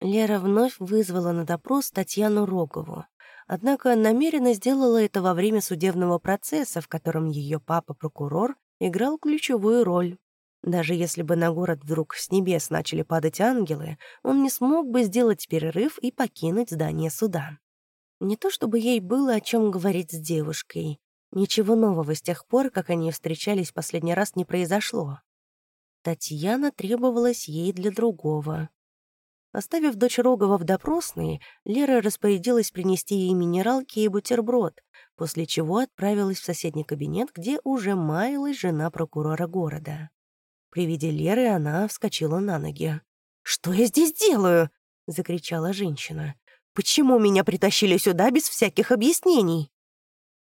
Лера вновь вызвала на допрос Татьяну Рогову. Однако намеренно сделала это во время судебного процесса, в котором ее папа-прокурор играл ключевую роль. Даже если бы на город вдруг с небес начали падать ангелы, он не смог бы сделать перерыв и покинуть здание суда. Не то чтобы ей было о чем говорить с девушкой. Ничего нового с тех пор, как они встречались последний раз, не произошло. Татьяна требовалась ей для другого. Оставив дочь Рогова в допросной, Лера распорядилась принести ей минералки и бутерброд, после чего отправилась в соседний кабинет, где уже маялась жена прокурора города. При виде Леры она вскочила на ноги. «Что я здесь делаю?» — закричала женщина. «Почему меня притащили сюда без всяких объяснений?»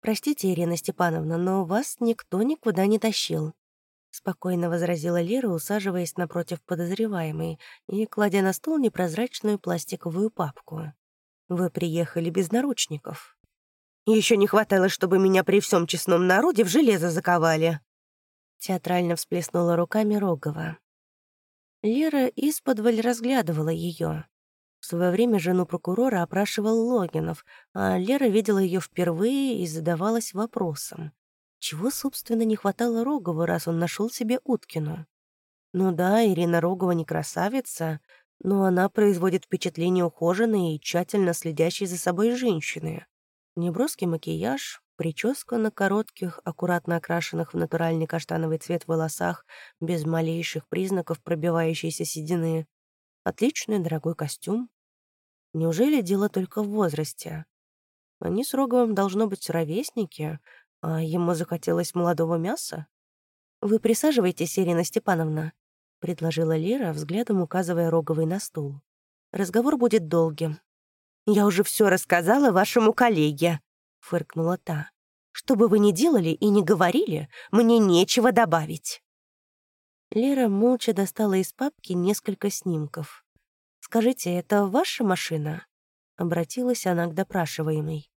«Простите, Ирина Степановна, но вас никто никуда не тащил», — спокойно возразила Лера, усаживаясь напротив подозреваемой и кладя на стол непрозрачную пластиковую папку. «Вы приехали без наручников». Еще не хватало, чтобы меня при всем честном народе в железо заковали». Театрально всплеснула руками Рогова. Лера исподволь разглядывала ее. В свое время жену прокурора опрашивал Логинов, а Лера видела ее впервые и задавалась вопросом. Чего, собственно, не хватало Рогову, раз он нашел себе Уткину? Ну да, Ирина Рогова не красавица, но она производит впечатление ухоженной и тщательно следящей за собой женщины. Неброский макияж, прическа на коротких, аккуратно окрашенных в натуральный каштановый цвет волосах, без малейших признаков пробивающейся седины. Отличный дорогой костюм. Неужели дело только в возрасте? Они с Роговым должно быть ровесники, а ему захотелось молодого мяса? «Вы присаживайтесь, Ирина Степановна», — предложила Лера, взглядом указывая Роговой на стул. «Разговор будет долгим». «Я уже все рассказала вашему коллеге», — фыркнула та. «Что бы вы ни делали и не говорили, мне нечего добавить». Лера молча достала из папки несколько снимков. «Скажите, это ваша машина?» — обратилась она к допрашиваемой.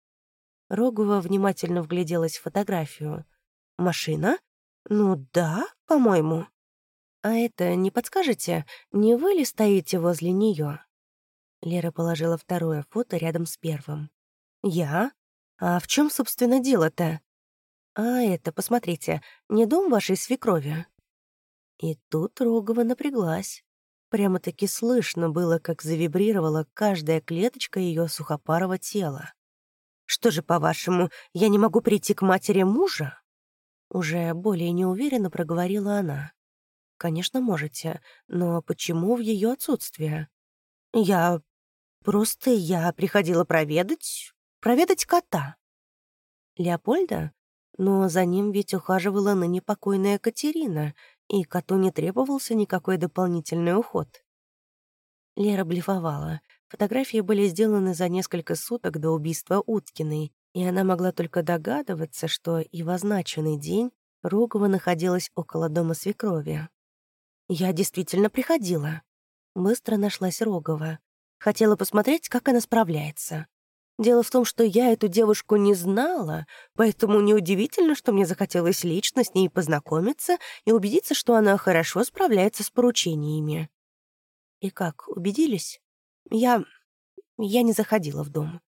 Рогова внимательно вгляделась в фотографию. «Машина? Ну да, по-моему». «А это, не подскажете, не вы ли стоите возле нее? Лера положила второе фото рядом с первым. «Я? А в чем, собственно, дело-то?» «А это, посмотрите, не дом вашей свекрови?» И тут Рогова напряглась. Прямо-таки слышно было, как завибрировала каждая клеточка ее сухопарого тела. Что же, по-вашему, я не могу прийти к матери мужа?» Уже более неуверенно проговорила она. «Конечно, можете, но почему в ее отсутствие?» «Я... просто я приходила проведать... проведать кота». «Леопольда? Но за ним ведь ухаживала ныне покойная Катерина, и коту не требовался никакой дополнительный уход». Лера блефовала. Фотографии были сделаны за несколько суток до убийства Уткиной, и она могла только догадываться, что и в означенный день Рогова находилась около дома свекрови. «Я действительно приходила». Быстро нашлась Рогова. Хотела посмотреть, как она справляется. Дело в том, что я эту девушку не знала, поэтому неудивительно, что мне захотелось лично с ней познакомиться и убедиться, что она хорошо справляется с поручениями. И как, убедились? Я... я не заходила в дом.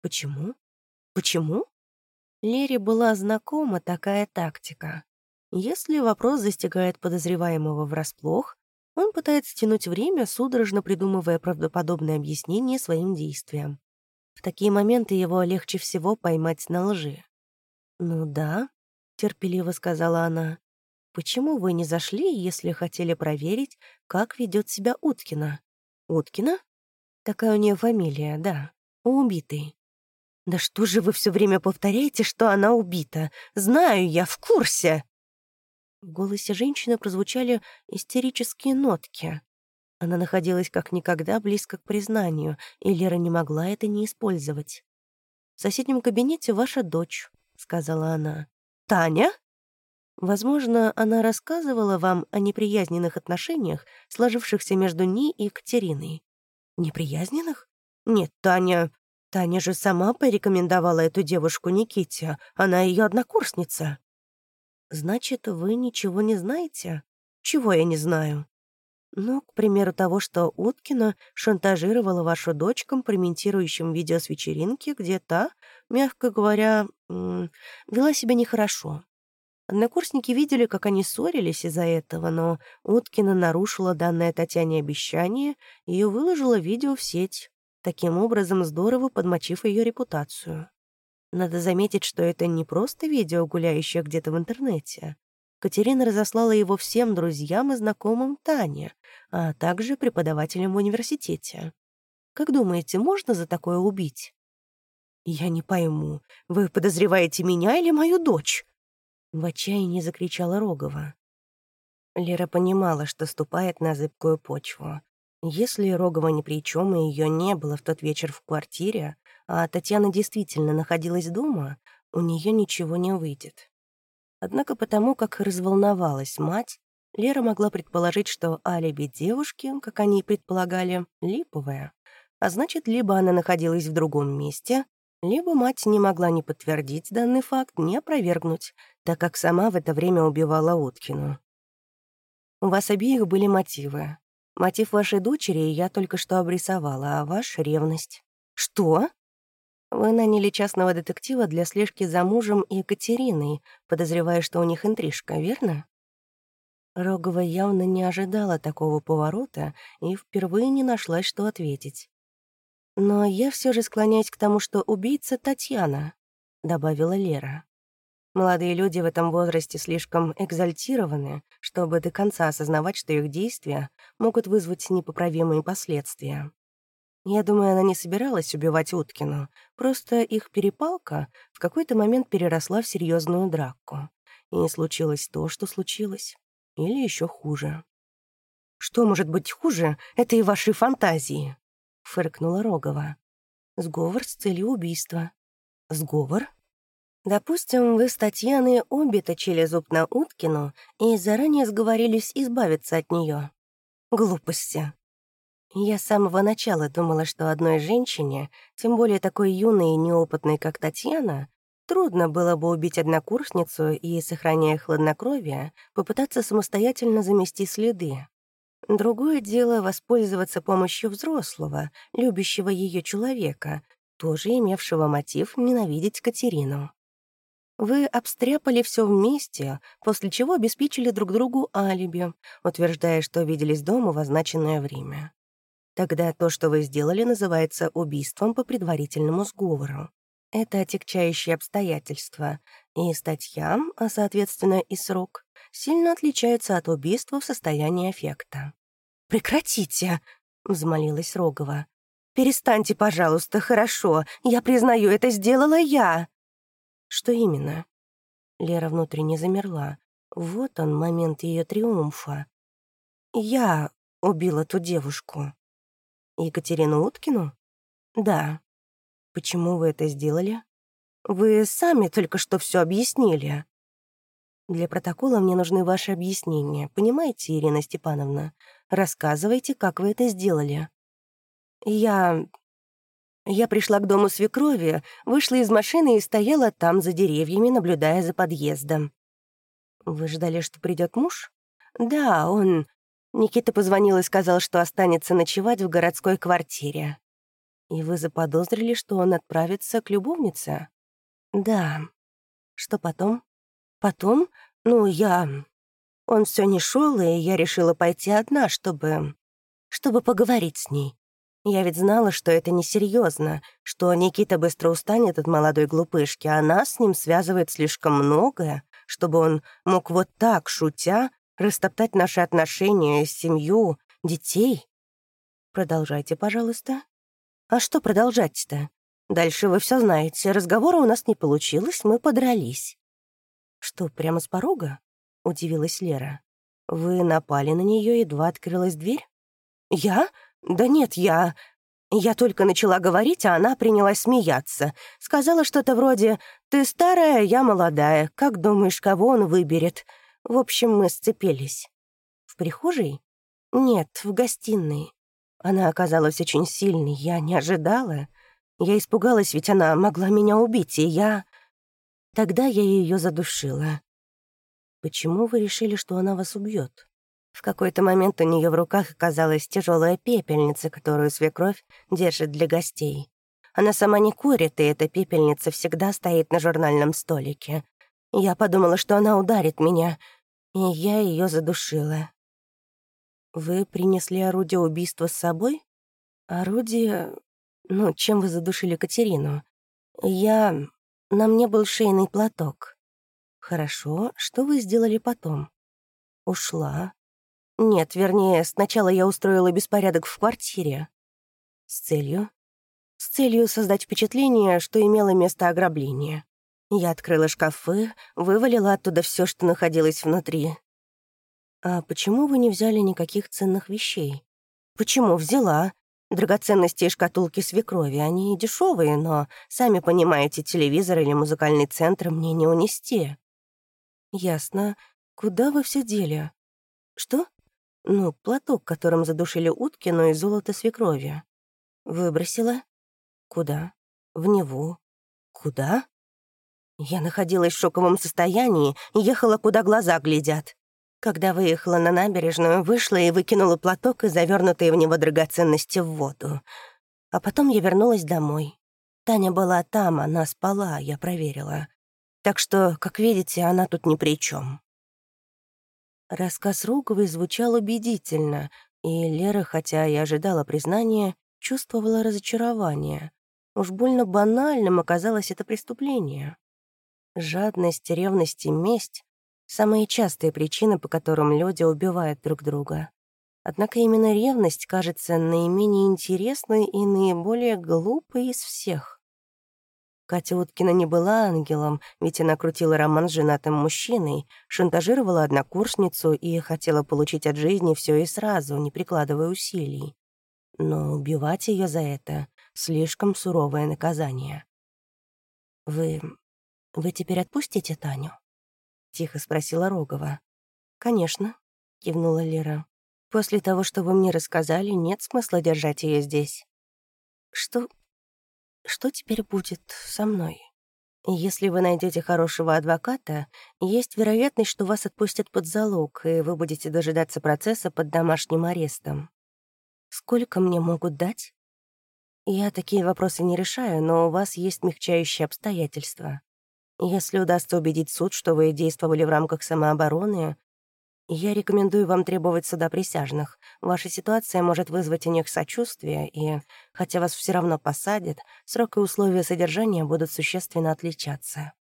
Почему? Почему? Лере была знакома такая тактика. Если вопрос застигает подозреваемого врасплох, он пытается тянуть время, судорожно придумывая правдоподобное объяснение своим действиям. В такие моменты его легче всего поймать на лжи. «Ну да», — терпеливо сказала она. «Почему вы не зашли, если хотели проверить, как ведет себя Уткина?» «Уткина?» Такая у нее фамилия, да. У убитой. Да что же вы все время повторяете, что она убита? Знаю я, в курсе. В голосе женщины прозвучали истерические нотки. Она находилась как никогда близко к признанию, и Лера не могла это не использовать. «В соседнем кабинете ваша дочь», — сказала она. «Таня?» Возможно, она рассказывала вам о неприязненных отношениях, сложившихся между ней и Екатериной. Неприязненных? Нет, Таня... Таня же сама порекомендовала эту девушку Никите. Она ее однокурсница. Значит, вы ничего не знаете? Чего я не знаю? Ну, к примеру, того, что Уткина шантажировала вашу дочь компрометирующим видео с вечеринки, где та, мягко говоря, вела себя нехорошо. Однокурсники видели, как они ссорились из-за этого, но Уткина нарушила данное Татьяне обещание и выложила видео в сеть, таким образом здорово подмочив ее репутацию. Надо заметить, что это не просто видео, гуляющее где-то в интернете. Катерина разослала его всем друзьям и знакомым Тане, а также преподавателям в университете. Как думаете, можно за такое убить? «Я не пойму, вы подозреваете меня или мою дочь?» В отчаянии закричала Рогова. Лера понимала, что ступает на зыбкую почву. Если Рогова ни при чем и ее не было в тот вечер в квартире, а Татьяна действительно находилась дома, у нее ничего не выйдет. Однако потому, как разволновалась мать, Лера могла предположить, что алиби девушки, как они и предполагали, липовое. А значит, либо она находилась в другом месте, либо мать не могла ни подтвердить данный факт, ни опровергнуть, так как сама в это время убивала Уткину. У вас обеих были мотивы. Мотив вашей дочери я только что обрисовала, а ваш — ревность. Что? Вы наняли частного детектива для слежки за мужем и Екатериной, подозревая, что у них интрижка, верно?» Рогова явно не ожидала такого поворота и впервые не нашлась, что ответить. «Но я все же склоняюсь к тому, что убийца Татьяна», — добавила Лера. «Молодые люди в этом возрасте слишком экзальтированы, чтобы до конца осознавать, что их действия могут вызвать непоправимые последствия. Я думаю, она не собиралась убивать Уткину, просто их перепалка в какой-то момент переросла в серьезную драку. И случилось то, что случилось. Или еще хуже. «Что может быть хуже этой вашей фантазии?» — фыркнула Рогова. «Сговор с целью убийства». «Сговор?» «Допустим, вы с Татьяной обе точили зуб на Уткину и заранее сговорились избавиться от нее. Глупости. Я с самого начала думала, что одной женщине, тем более такой юной и неопытной, как Татьяна, трудно было бы убить однокурсницу и, сохраняя хладнокровие, попытаться самостоятельно замести следы. Другое дело — воспользоваться помощью взрослого, любящего ее человека, тоже имевшего мотив ненавидеть Катерину. Вы обстряпали все вместе, после чего обеспечили друг другу алиби, утверждая, что виделись дома в означенное время. Тогда то, что вы сделали, называется убийством по предварительному сговору. Это отягчающие обстоятельства, и статья, а соответственно и срок, сильно отличаются от убийства в состоянии аффекта. «Прекратите!» — взмолилась Рогова. «Перестаньте, пожалуйста, хорошо. Я признаю, это сделала я». «Что именно?» Лера внутренне замерла. Вот он, момент ее триумфа. «Я убила ту девушку». Екатерину Уткину? Да. Почему вы это сделали? Вы сами только что все объяснили. Для протокола мне нужны ваши объяснения. Понимаете, Ирина Степановна? Рассказывайте, как вы это сделали. Я... Я пришла к дому свекрови, вышла из машины и стояла там за деревьями, наблюдая за подъездом. Вы ждали, что придет муж? Да, он Никита позвонил и сказал, что останется ночевать в городской квартире. И вы заподозрили, что он отправится к любовнице? Да. Что потом? Потом? Ну, я... Он все не шел, и я решила пойти одна, чтобы... чтобы поговорить с ней. Я ведь знала, что это несерьезно, что Никита быстро устанет от молодой глупышки, а нас с ним связывает слишком многое, чтобы он мог вот так, шутя, растоптать наши отношения, семью, детей. Продолжайте, пожалуйста. А что продолжать-то? Дальше вы все знаете. Разговора у нас не получилось, мы подрались. Что, прямо с порога? Удивилась Лера. Вы напали на нее, едва открылась дверь? Я? Да нет, я... Я только начала говорить, а она принялась смеяться. Сказала что-то вроде «Ты старая, я молодая. Как думаешь, кого он выберет?» В общем, мы сцепились. В прихожей? Нет, в гостиной. Она оказалась очень сильной, я не ожидала. Я испугалась, ведь она могла меня убить, и я... Тогда я ее задушила. Почему вы решили, что она вас убьет? В какой-то момент у нее в руках оказалась тяжелая пепельница, которую свекровь держит для гостей. Она сама не курит, и эта пепельница всегда стоит на журнальном столике. Я подумала, что она ударит меня, и я ее задушила. «Вы принесли орудие убийства с собой?» «Орудие... Ну, чем вы задушили Катерину?» «Я... На мне был шейный платок». «Хорошо. Что вы сделали потом?» «Ушла. Нет, вернее, сначала я устроила беспорядок в квартире. С целью? С целью создать впечатление, что имело место ограбление. Я открыла шкафы, вывалила оттуда все, что находилось внутри. «А почему вы не взяли никаких ценных вещей?» «Почему взяла?» Драгоценности и шкатулки свекрови, они дешевые, но, сами понимаете, телевизор или музыкальный центр мне не унести. Ясно. Куда вы все дели? Что? Ну, платок, которым задушили Уткину и золото свекрови. Выбросила? Куда? В него. Куда? Я находилась в шоковом состоянии и ехала, куда глаза глядят. Когда выехала на набережную, вышла и выкинула платок и завернутые в него драгоценности в воду. А потом я вернулась домой. Таня была там, она спала, я проверила. Так что, как видите, она тут ни при чем. Рассказ Роговой звучал убедительно, и Лера, хотя и ожидала признания, чувствовала разочарование. Уж больно банальным оказалось это преступление. Жадность, ревность и месть — самые частые причины, по которым люди убивают друг друга. Однако именно ревность кажется наименее интересной и наиболее глупой из всех. Катя Уткина не была ангелом, ведь она крутила роман с женатым мужчиной, шантажировала однокурсницу и хотела получить от жизни все и сразу, не прикладывая усилий. Но убивать ее за это — слишком суровое наказание. «Вы... вы теперь отпустите Таню?» — тихо спросила Рогова. «Конечно», — кивнула Лера. «После того, что вы мне рассказали, нет смысла держать ее здесь». «Что что теперь будет со мной? Если вы найдете хорошего адвоката, есть вероятность, что вас отпустят под залог, и вы будете дожидаться процесса под домашним арестом. Сколько мне могут дать? Я такие вопросы не решаю, но у вас есть смягчающие обстоятельства. Если удастся убедить суд, что вы действовали в рамках самообороны, я рекомендую вам требовать суда присяжных. Ваша ситуация может вызвать у них сочувствие, и, хотя вас все равно посадят, срок и условия содержания будут существенно отличаться.